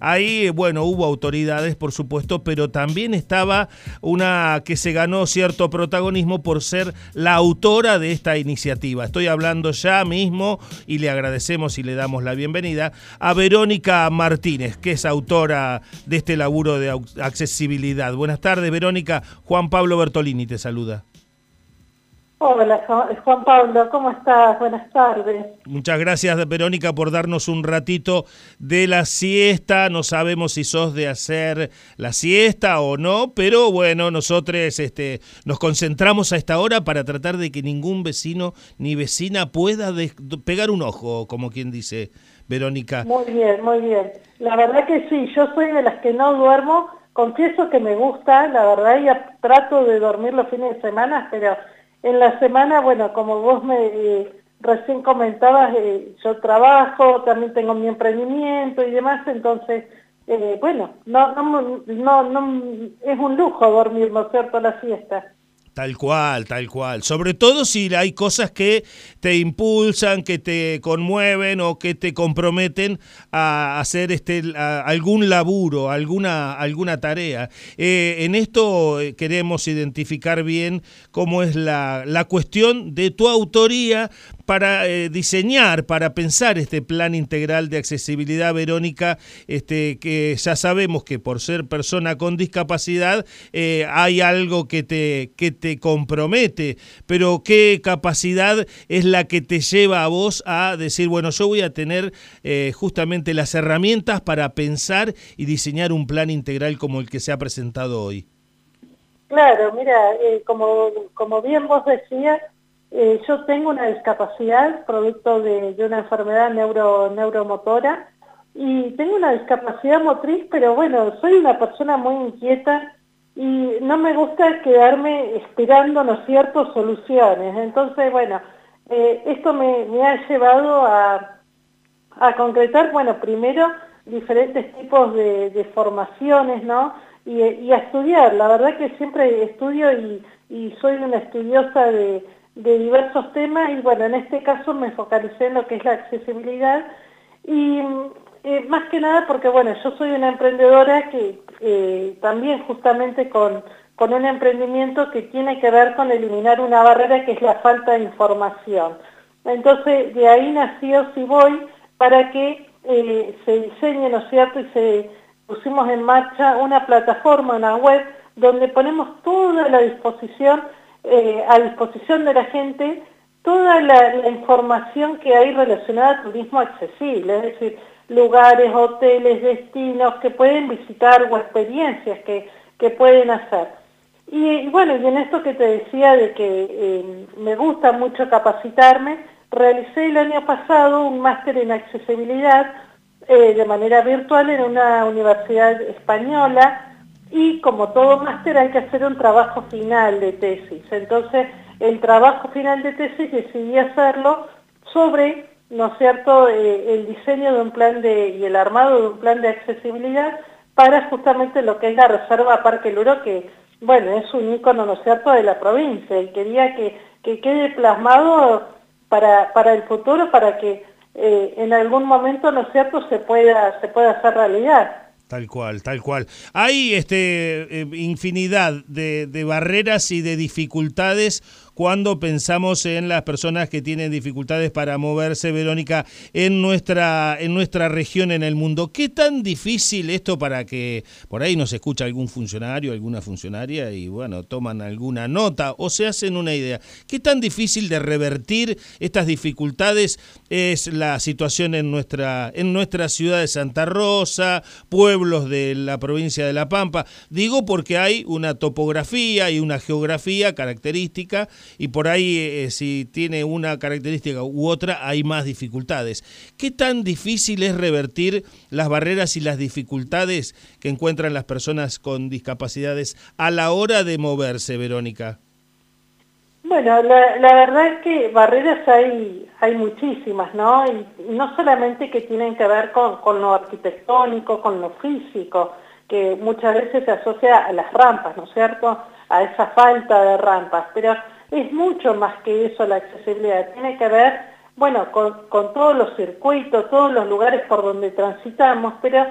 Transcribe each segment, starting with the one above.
ahí, bueno, hubo autoridades, por supuesto, pero también estaba una que se ganó cierto protagonismo por ser la autora de esta iniciativa. Estoy hablando ya mismo y le agradecemos y le damos la bienvenida a Verónica Martínez, que es autora de este laburo de accesibilidad. Buenas tardes, Verónica. Juan Pablo Bertolini te saluda. Hola Juan Pablo, ¿cómo estás? Buenas tardes. Muchas gracias Verónica por darnos un ratito de la siesta. No sabemos si sos de hacer la siesta o no, pero bueno, nosotros este, nos concentramos a esta hora para tratar de que ningún vecino ni vecina pueda pegar un ojo, como quien dice Verónica. Muy bien, muy bien. La verdad que sí, yo soy de las que no duermo. Confieso que me gusta, la verdad, ya trato de dormir los fines de semana, pero en la semana, bueno, como vos me eh, recién comentabas, eh, yo trabajo, también tengo mi emprendimiento y demás, entonces, eh, bueno, no, no, no, no, es un lujo dormir, ¿no es cierto?, la siesta. Tal cual, tal cual. Sobre todo si hay cosas que te impulsan, que te conmueven o que te comprometen a hacer este algún laburo, alguna, alguna tarea. Eh, en esto eh, queremos identificar bien cómo es la, la cuestión de tu autoría, para eh, diseñar, para pensar este plan integral de accesibilidad, Verónica, este, que ya sabemos que por ser persona con discapacidad eh, hay algo que te, que te compromete, pero ¿qué capacidad es la que te lleva a vos a decir, bueno, yo voy a tener eh, justamente las herramientas para pensar y diseñar un plan integral como el que se ha presentado hoy? Claro, mira, como, como bien vos decías, eh, yo tengo una discapacidad producto de, una enfermedad neuro, neuromotora y tengo una discapacidad motriz, pero bueno, soy una persona muy inquieta y no me gusta quedarme esperando, ¿no es cierto?, soluciones. Entonces, bueno, eh, esto me, ha llevado a, concretar, bueno, primero diferentes tipos de, formaciones, ¿no? Y, a estudiar. La verdad que siempre estudio y soy una estudiosa de de diversos temas y bueno, en este caso me focalicé en lo que es la accesibilidad y eh, más que nada porque bueno, yo soy una emprendedora que eh, también justamente con, con un emprendimiento que tiene que ver con eliminar una barrera que es la falta de información. Entonces de ahí nació Si Voy para que eh, se diseñe, ¿no es cierto? Y se pusimos en marcha una plataforma, una web, donde ponemos toda la disposición eh, a disposición de la gente toda la, información que hay relacionada a turismo accesible, es decir, lugares, hoteles, destinos que pueden visitar o experiencias que, que pueden hacer. Y, bueno, y en esto que te decía de que eh, me gusta mucho capacitarme, realicé el año pasado un máster en accesibilidad eh, de manera virtual en una universidad española y como todo máster hay que hacer un trabajo final de tesis. Entonces, el trabajo final de tesis decidí hacerlo sobre, ¿no es cierto?, eh, el diseño de un plan de, y el armado de un plan de accesibilidad para justamente lo que es la Reserva Parque Luro, que, bueno, es un ícono, ¿no es cierto?, de la provincia y quería que, que quede plasmado para, para el futuro, para que eh, en algún momento, ¿no es cierto?, se pueda, se pueda hacer realidad. Tal cual, tal cual. Hay este, eh, infinidad de, barreras y de dificultades cuando pensamos en las personas que tienen dificultades para moverse, Verónica, en nuestra, en nuestra región, en el mundo. ¿Qué tan difícil esto para que por ahí nos escucha algún funcionario, alguna funcionaria y bueno, toman alguna nota o se hacen una idea? ¿Qué tan difícil de revertir estas dificultades es la situación en nuestra, en nuestra ciudad de Santa Rosa, de la provincia de La Pampa? Digo porque hay una topografía y una geografía característica y por ahí eh, si tiene una característica u otra hay más dificultades. ¿Qué tan difícil es revertir las barreras y las dificultades que encuentran las personas con discapacidades a la hora de moverse, Verónica? Bueno, la, verdad es que barreras hay, hay muchísimas, ¿no? Y no solamente que tienen que ver con, con lo arquitectónico, con lo físico, que muchas veces se asocia a las rampas, ¿no es cierto? A esa falta de rampas, pero es mucho más que eso la accesibilidad, tiene que ver, bueno, con, todos los circuitos, todos los lugares por donde transitamos, pero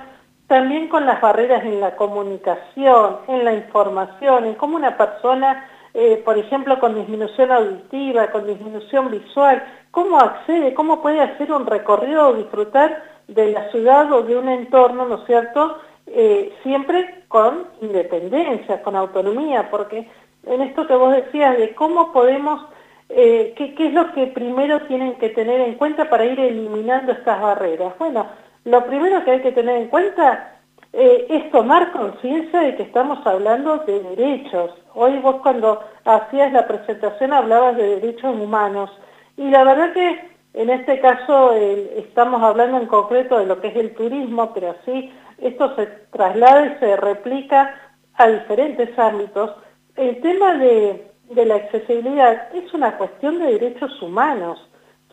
también con las barreras en la comunicación, en la información, en cómo una persona, eh, por ejemplo, con disminución auditiva, con disminución visual, cómo accede, cómo puede hacer un recorrido o disfrutar de la ciudad o de un entorno, ¿no es cierto?, eh, siempre con independencia, con autonomía, porque en esto que vos decías de cómo podemos, eh, qué, qué es lo que primero tienen que tener en cuenta para ir eliminando estas barreras. Bueno, lo primero que hay que tener en cuenta eh, es tomar conciencia de que estamos hablando de derechos. Hoy vos cuando hacías la presentación hablabas de derechos humanos y la verdad que en este caso estamos hablando en concreto de lo que es el turismo, pero así esto se traslada y se replica a diferentes ámbitos. El tema de, de la accesibilidad es una cuestión de derechos humanos.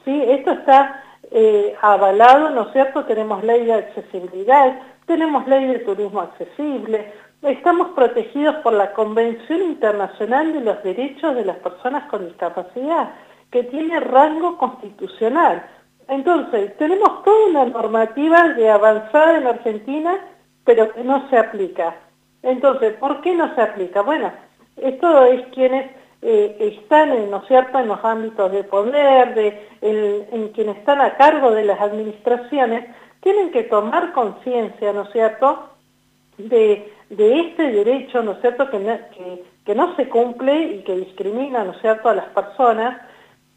¿sí? Esto está eh, avalado, ¿no es cierto? Tenemos ley de accesibilidad, tenemos ley de turismo accesible, estamos protegidos por la Convención Internacional de los Derechos de las Personas con Discapacidad, que tiene rango constitucional. Entonces, tenemos toda una normativa de avanzada en Argentina, pero que no se aplica. Entonces, ¿por qué no se aplica? Bueno, esto es quienes eh, están, ¿no cierto?, en los ámbitos de poder, de, en, quienes están a cargo de las administraciones, tienen que tomar conciencia, ¿no es cierto?, de, este derecho, ¿no es cierto?, que no, se cumple y que discrimina, ¿no es cierto?, a las personas,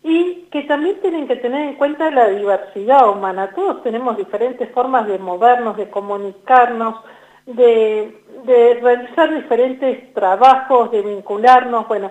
y que también tienen que tener en cuenta la diversidad humana. Todos tenemos diferentes formas de movernos, de comunicarnos, de, de realizar diferentes trabajos, de vincularnos, bueno,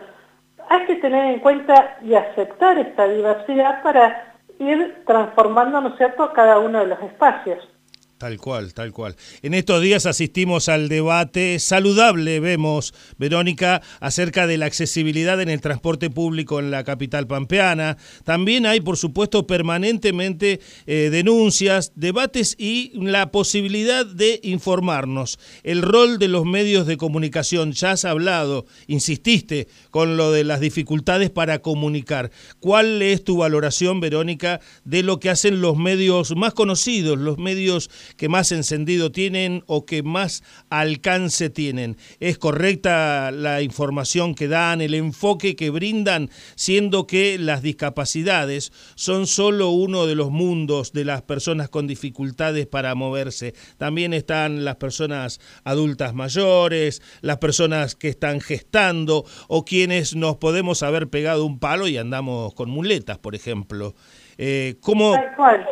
hay que tener en cuenta y aceptar esta diversidad para ir transformando, ¿no es cierto?, cada uno de los espacios. Tal cual, tal cual. En estos días asistimos al debate saludable, vemos, Verónica, acerca de la accesibilidad en el transporte público en la capital pampeana. También hay, por supuesto, permanentemente eh, denuncias, debates y la posibilidad de informarnos. El rol de los medios de comunicación, ya has hablado, insististe con lo de las dificultades para comunicar. ¿Cuál es tu valoración, Verónica, de lo que hacen los medios más conocidos, los medios que más encendido tienen o que más alcance tienen. ¿Es correcta la información que dan, el enfoque que brindan, siendo que las discapacidades son solo uno de los mundos de las personas con dificultades para moverse? También están las personas adultas mayores, las personas que están gestando o quienes nos podemos haber pegado un palo y andamos con muletas, por ejemplo. Eh, ¿cómo,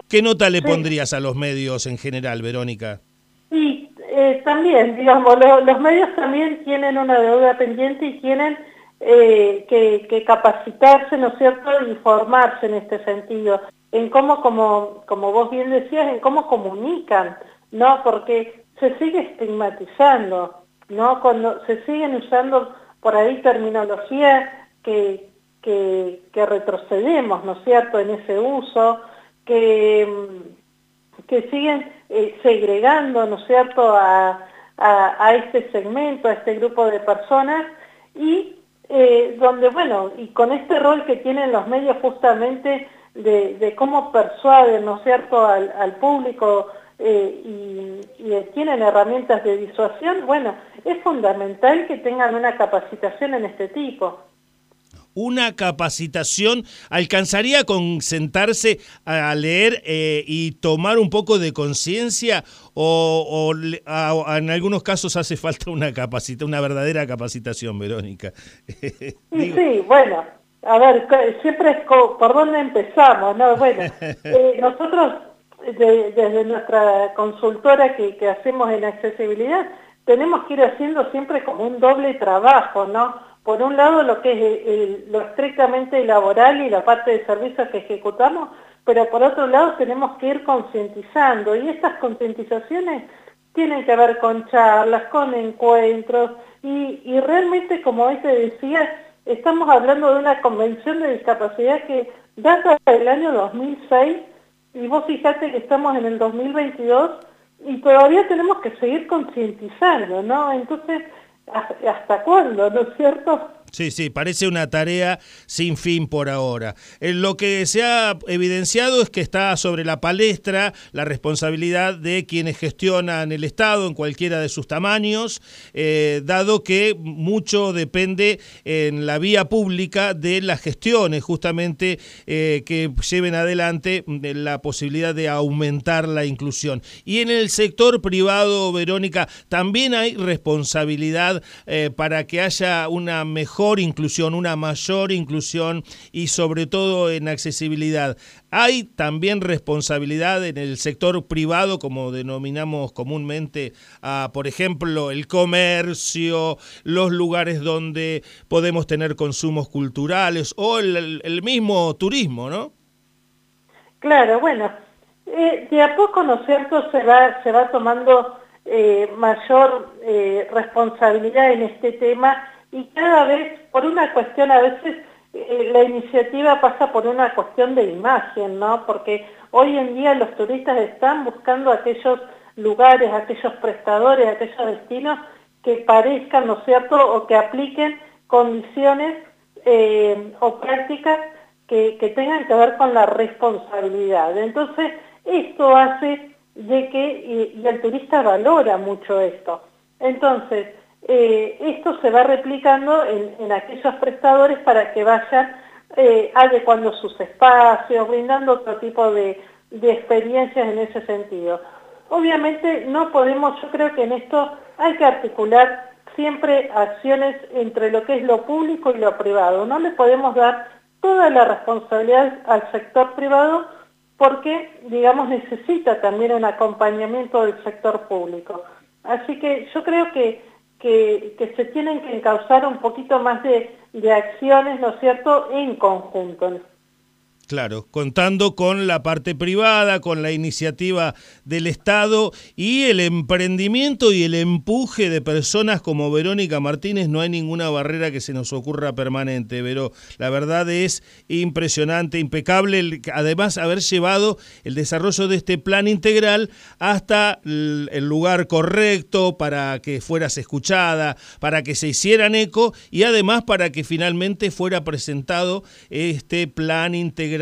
¿Qué nota le pondrías a los medios en general, Verónica? Sí, eh, también, digamos, los medios también tienen una deuda pendiente y tienen eh, que, capacitarse, ¿no es cierto?, y formarse en este sentido, en cómo, como, como vos bien decías, en cómo comunican, ¿no? Porque se sigue estigmatizando, ¿no? Cuando se siguen usando por ahí terminología que, que, retrocedemos, ¿no cierto?, en ese uso, que, que siguen eh, segregando, ¿no es cierto?, a, a, este segmento, a este grupo de personas, y eh, donde, bueno, y con este rol que tienen los medios justamente de, cómo persuaden, ¿no es cierto?, al, público eh, y, y, tienen herramientas de disuasión, bueno, es fundamental que tengan una capacitación en este tipo una capacitación alcanzaría con sentarse a leer eh, y tomar un poco de conciencia o, en algunos casos hace falta una capacita, una verdadera capacitación, Verónica. sí, sí, bueno, a ver, siempre es por dónde empezamos, ¿no? Bueno, eh, nosotros desde nuestra consultora que, que hacemos en accesibilidad, tenemos que ir haciendo siempre como un doble trabajo, ¿no? Por un lado lo que es lo estrictamente laboral y la parte de servicios que ejecutamos, pero por otro lado tenemos que ir concientizando y estas concientizaciones tienen que ver con charlas, con encuentros y, realmente como hoy te decía, estamos hablando de una convención de discapacidad que data del año 2006 y vos fijate que estamos en el 2022 y todavía tenemos que seguir concientizando, ¿no? Entonces, ¿Hasta cuándo, no es cierto? Sí, sí, parece una tarea sin fin por ahora. Eh, lo que se ha evidenciado es que está sobre la palestra la responsabilidad de quienes gestionan el Estado en cualquiera de sus tamaños, eh, dado que mucho depende en la vía pública de las gestiones justamente eh, que lleven adelante la posibilidad de aumentar la inclusión. Y en el sector privado, Verónica, también hay responsabilidad para que haya una mejor inclusión, una mayor inclusión y sobre todo en accesibilidad. Hay también responsabilidad en el sector privado, como denominamos comúnmente, a, por ejemplo, el comercio, los lugares donde podemos tener consumos culturales o el, mismo turismo, ¿no? Claro, bueno, eh, de a poco, ¿no es cierto?, se va, se va tomando eh, mayor eh, responsabilidad en este tema y cada vez, por una cuestión, a veces eh, la iniciativa pasa por una cuestión de imagen, ¿no? Porque hoy en día los turistas están buscando aquellos lugares, aquellos prestadores, aquellos destinos que parezcan, ¿no es cierto?, o que apliquen condiciones eh, o prácticas que, tengan que ver con la responsabilidad. Entonces, esto hace de que, y el turista valora mucho esto. Entonces, eh, esto se va replicando en, aquellos prestadores para que vayan eh, adecuando sus espacios, brindando otro tipo de, experiencias en ese sentido. Obviamente no podemos, yo creo que en esto hay que articular siempre acciones entre lo que es lo público y lo privado. No le podemos dar toda la responsabilidad al sector privado porque, digamos, necesita también un acompañamiento del sector público. Así que yo creo que que, se tienen que encauzar un poquito más de, de acciones, ¿no es cierto?, en conjunto. Claro, contando con la parte privada, con la iniciativa del Estado y el emprendimiento y el empuje de personas como Verónica Martínez, no hay ninguna barrera que se nos ocurra permanente, pero la verdad es impresionante, impecable, además haber llevado el desarrollo de este plan integral hasta el lugar correcto para que fueras escuchada, para que se hicieran eco y además para que finalmente fuera presentado este plan integral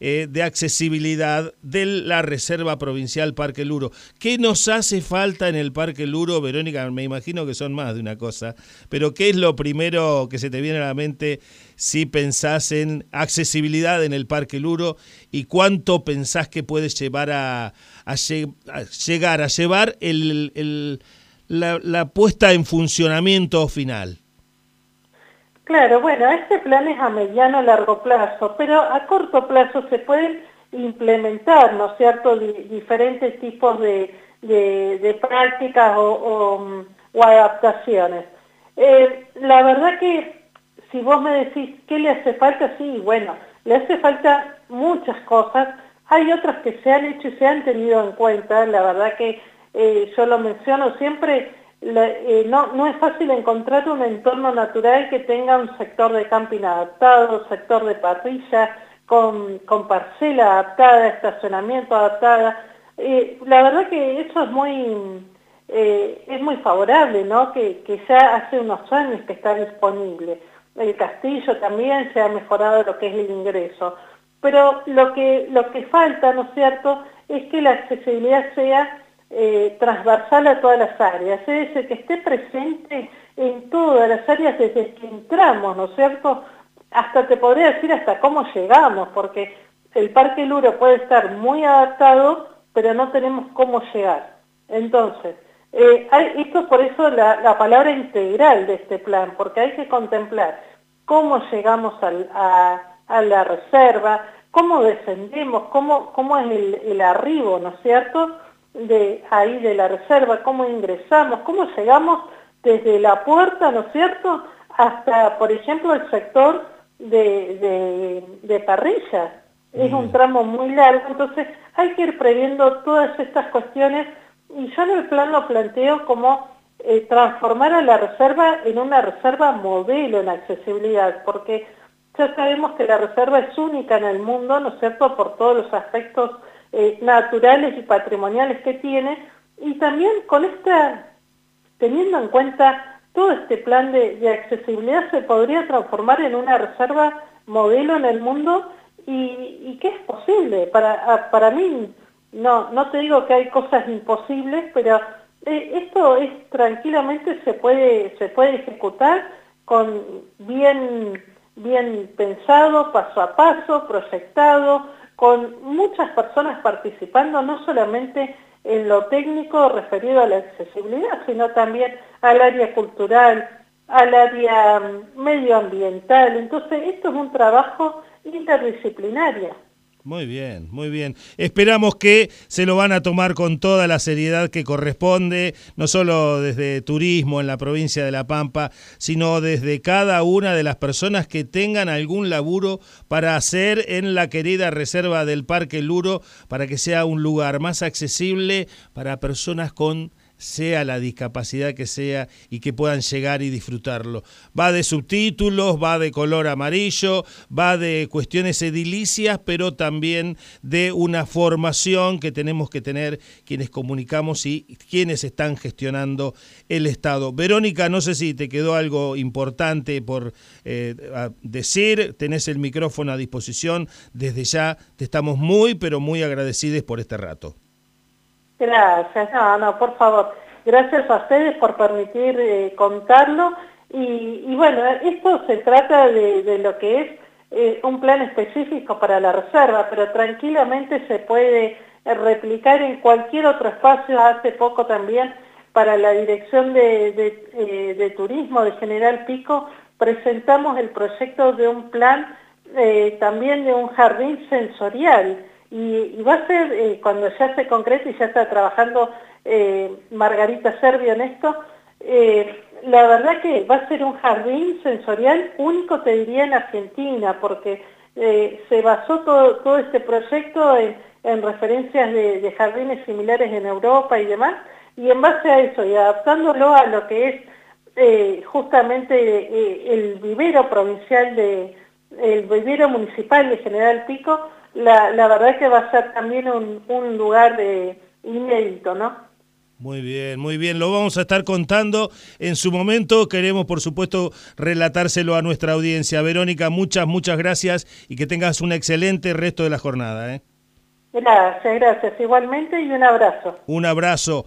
eh, de accesibilidad de la Reserva Provincial Parque Luro. ¿Qué nos hace falta en el Parque Luro, Verónica? Me imagino que son más de una cosa, pero ¿qué es lo primero que se te viene a la mente si pensás en accesibilidad en el Parque Luro y cuánto pensás que puedes llevar a, llegar a llevar la puesta en funcionamiento final? Claro, bueno, este plan es a mediano largo plazo, pero a corto plazo se pueden implementar, ¿no es cierto?, diferentes tipos de, prácticas o, adaptaciones. Eh, la verdad que si vos me decís qué le hace falta, sí, bueno, le hace falta muchas cosas, hay otras que se han hecho y se han tenido en cuenta, la verdad que eh, yo lo menciono siempre, eh, no, no es fácil encontrar un entorno natural que tenga un sector de camping adaptado, sector de parrilla, con, con parcela adaptada, estacionamiento adaptada. Eh, la verdad que eso es muy, eh, es muy favorable, ¿no? Que, que ya hace unos años que está disponible. El castillo también se ha mejorado lo que es el ingreso. Pero lo que, lo que falta, ¿no es cierto?, es que la accesibilidad sea eh, transversal a todas las áreas, es decir, que esté presente en todas las áreas desde que entramos, ¿no es cierto? Hasta te podría decir hasta cómo llegamos, porque el Parque Luro puede estar muy adaptado, pero no tenemos cómo llegar. Entonces, eh, esto es por eso la, palabra integral de este plan, porque hay que contemplar cómo llegamos a, la reserva, cómo descendemos, cómo, cómo es el arribo, ¿no es cierto?, de ahí de la reserva, cómo ingresamos, cómo llegamos desde la puerta, ¿no es cierto?, hasta, por ejemplo, el sector de, de, parrilla. Es un tramo muy largo, entonces hay que ir previendo todas estas cuestiones y yo en el plan lo planteo como eh, transformar a la reserva en una reserva modelo en accesibilidad, porque ya sabemos que la reserva es única en el mundo, ¿no es cierto?, por todos los aspectos eh, naturales y patrimoniales que tiene, y también con esta, teniendo en cuenta todo este plan de, accesibilidad se podría transformar en una reserva modelo en el mundo y, que es posible. Para, para mí, no, no te digo que hay cosas imposibles, pero eh, esto es tranquilamente se puede, se puede ejecutar con bien, bien pensado, paso a paso, proyectado, con muchas personas participando, no solamente en lo técnico referido a la accesibilidad, sino también al área cultural, al área mm, medioambiental. Entonces, esto es un trabajo interdisciplinario. Muy bien, muy bien. Esperamos que se lo van a tomar con toda la seriedad que corresponde, no solo desde turismo en la provincia de La Pampa, sino desde cada una de las personas que tengan algún laburo para hacer en la querida reserva del Parque Luro, para que sea un lugar más accesible para personas con sea la discapacidad que sea y que puedan llegar y disfrutarlo. Va de subtítulos, va de color amarillo, va de cuestiones edilicias, pero también de una formación que tenemos que tener quienes comunicamos y quienes están gestionando el Estado. Verónica, no sé si te quedó algo importante por eh, decir, tenés el micrófono a disposición, desde ya te estamos muy, pero muy agradecidos por este rato. Gracias, no, no, por favor. Gracias a ustedes por permitir eh, contarlo. Y, bueno, esto se trata de, lo que es eh, un plan específico para la reserva, pero tranquilamente se puede replicar en cualquier otro espacio. Hace poco también para la Dirección de, eh, Turismo de General Pico presentamos el proyecto de un plan también de un jardín sensorial y, va a ser, eh, cuando ya se concrete y ya está trabajando eh, Margarita Servio en esto, eh, la verdad que va a ser un jardín sensorial único, te diría, en Argentina, porque se basó todo, este proyecto en, referencias de, de, jardines similares en Europa y demás, y en base a eso y adaptándolo a lo que es justamente el vivero provincial de, el vivero municipal de General Pico, la, la verdad es que va a ser también un, un lugar de inédito, ¿no? Muy bien, muy bien. Lo vamos a estar contando en su momento. Queremos, por supuesto, relatárselo a nuestra audiencia. Verónica, muchas, muchas gracias y que tengas un excelente resto de la jornada. ¿eh? Gracias, gracias. Igualmente y un abrazo. Un abrazo.